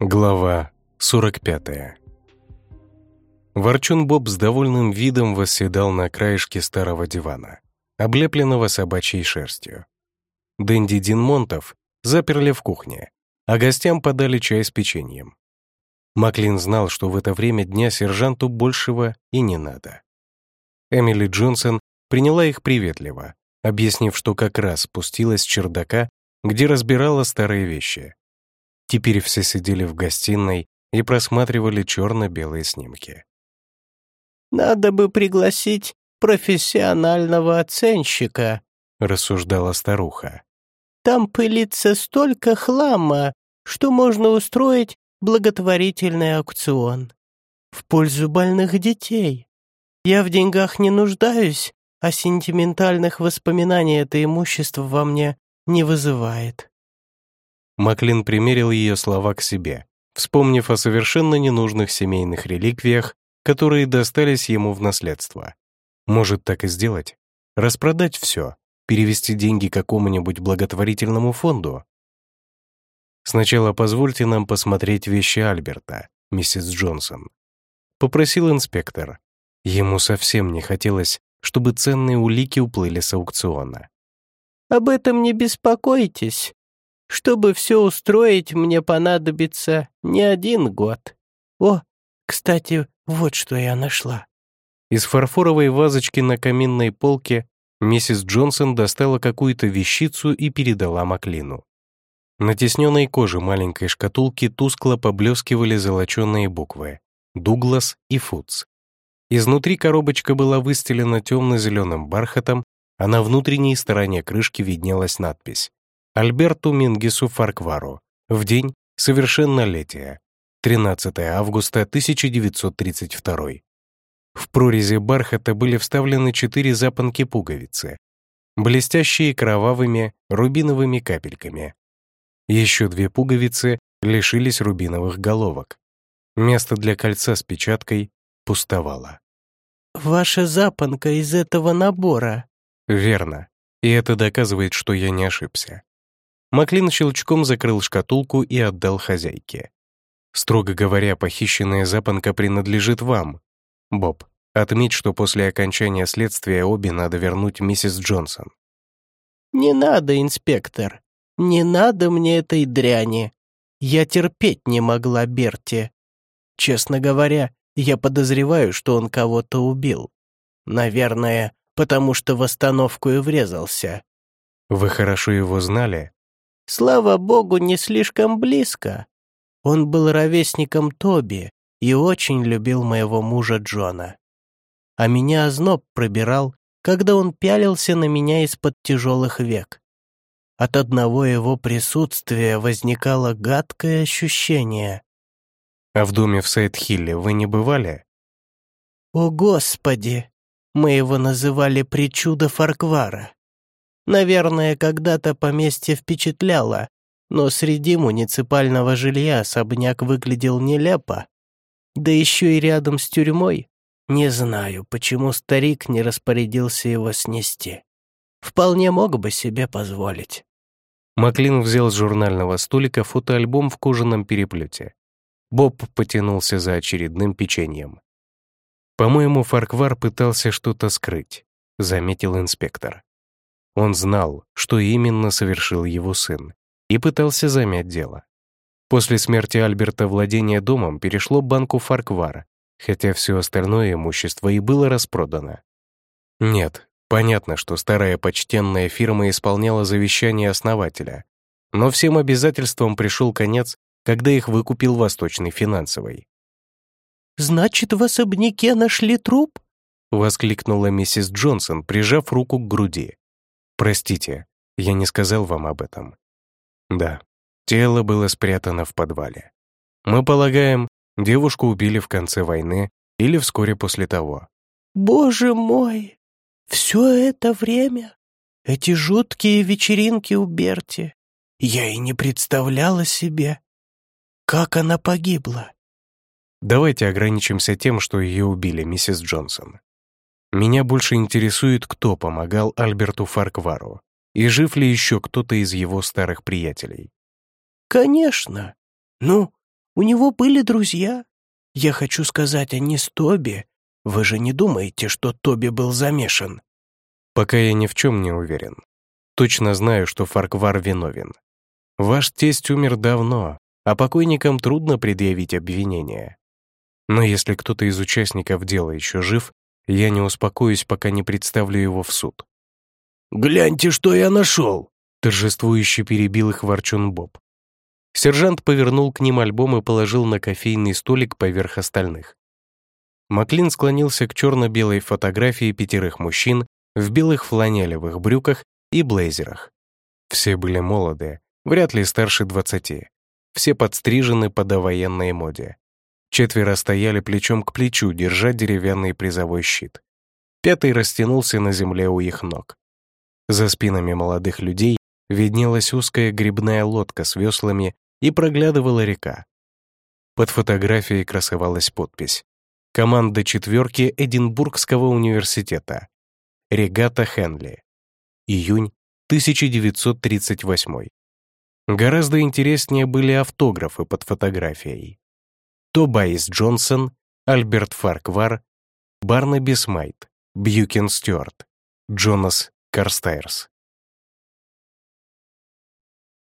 Глава 45 Ворчун Боб с довольным видом восседал на краешке старого дивана, облепленного собачьей шерстью. Дэнди Дин Монтов заперли в кухне, а гостям подали чай с печеньем. Маклин знал, что в это время дня сержанту большего и не надо. Эмили Джонсон приняла их приветливо, объяснив, что как раз спустилась с чердака, где разбирала старые вещи. Теперь все сидели в гостиной и просматривали черно-белые снимки. «Надо бы пригласить профессионального оценщика», — рассуждала старуха. «Там пылится столько хлама, что можно устроить благотворительный аукцион в пользу больных детей. Я в деньгах не нуждаюсь, а сентиментальных воспоминаний это имущество во мне не вызывает». Маклин примерил ее слова к себе, вспомнив о совершенно ненужных семейных реликвиях, которые достались ему в наследство. Может так и сделать? Распродать все, перевести деньги какому-нибудь благотворительному фонду? Сначала позвольте нам посмотреть вещи Альберта, миссис Джонсон. Попросил инспектор. Ему совсем не хотелось, чтобы ценные улики уплыли с аукциона. «Об этом не беспокойтесь. Чтобы все устроить, мне понадобится не один год. О, кстати, вот что я нашла». Из фарфоровой вазочки на каминной полке миссис Джонсон достала какую-то вещицу и передала Маклину. На тесненной коже маленькой шкатулки тускло поблескивали золоченые буквы «Дуглас» и «Фудс». Изнутри коробочка была выстелена темно-зеленым бархатом, а на внутренней стороне крышки виднелась надпись «Альберту Мингису Фарквару. В день совершеннолетия. 13 августа 1932». В прорези бархата были вставлены четыре запонки пуговицы, блестящие кровавыми рубиновыми капельками. Еще две пуговицы лишились рубиновых головок. Место для кольца с печаткой пустовало. «Ваша запонка из этого набора». «Верно. И это доказывает, что я не ошибся». Маклин щелчком закрыл шкатулку и отдал хозяйке. «Строго говоря, похищенная запонка принадлежит вам. Боб, отметь, что после окончания следствия обе надо вернуть миссис Джонсон». «Не надо, инспектор. Не надо мне этой дряни. Я терпеть не могла Берти. Честно говоря, я подозреваю, что он кого-то убил. Наверное, потому что в остановку и врезался. Вы хорошо его знали? Слава богу, не слишком близко. Он был ровесником Тоби и очень любил моего мужа Джона. А меня озноб пробирал, когда он пялился на меня из-под тяжелых век. От одного его присутствия возникало гадкое ощущение, а в доме в Сайт-Хилле вы не бывали? О, Господи! Мы его называли «Причудо Фарквара». Наверное, когда-то поместье впечатляло, но среди муниципального жилья особняк выглядел нелепо. Да еще и рядом с тюрьмой. Не знаю, почему старик не распорядился его снести. Вполне мог бы себе позволить. Маклин взял с журнального столика фотоальбом в кожаном переплете. Боб потянулся за очередным печеньем. «По-моему, Фарквар пытался что-то скрыть», — заметил инспектор. Он знал, что именно совершил его сын, и пытался замять дело. После смерти Альберта владение домом перешло банку Фарквар, хотя все остальное имущество и было распродано. Нет, понятно, что старая почтенная фирма исполняла завещание основателя, но всем обязательствам пришел конец когда их выкупил Восточный финансовый. «Значит, в особняке нашли труп?» — воскликнула миссис Джонсон, прижав руку к груди. «Простите, я не сказал вам об этом». «Да, тело было спрятано в подвале. Мы полагаем, девушку убили в конце войны или вскоре после того». «Боже мой! Все это время? Эти жуткие вечеринки у Берти! Я и не представляла себе, как она погибла? Давайте ограничимся тем, что ее убили, миссис Джонсон. Меня больше интересует, кто помогал Альберту Фарквару. и жив ли еще кто-то из его старых приятелей. «Конечно. Ну, у него были друзья. Я хочу сказать, они с Тоби. Вы же не думаете, что Тоби был замешан?» «Пока я ни в чем не уверен. Точно знаю, что Фарквар виновен. Ваш тесть умер давно, а покойникам трудно предъявить обвинение. Но если кто-то из участников дела еще жив, я не успокоюсь, пока не представлю его в суд. «Гляньте, что я нашел!» торжествующе перебил их ворчун Боб. Сержант повернул к ним альбом и положил на кофейный столик поверх остальных. Маклин склонился к черно-белой фотографии пятерых мужчин в белых фланелевых брюках и блейзерах. Все были молодые, вряд ли старше двадцати. Все подстрижены по довоенной моде. Четверо стояли плечом к плечу, держа деревянный призовой щит. Пятый растянулся на земле у их ног. За спинами молодых людей виднелась узкая грибная лодка с веслами и проглядывала река. Под фотографией красовалась подпись «Команда четверки Эдинбургского университета. Регата Хенли. Июнь 1938». Гораздо интереснее были автографы под фотографией. Тобайс Джонсон, Альберт Фарквар, Барнаби Смайт, Бьюкен Стюарт, Джонас Карстайрс.